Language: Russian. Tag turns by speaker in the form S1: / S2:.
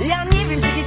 S1: Nie wiem, czy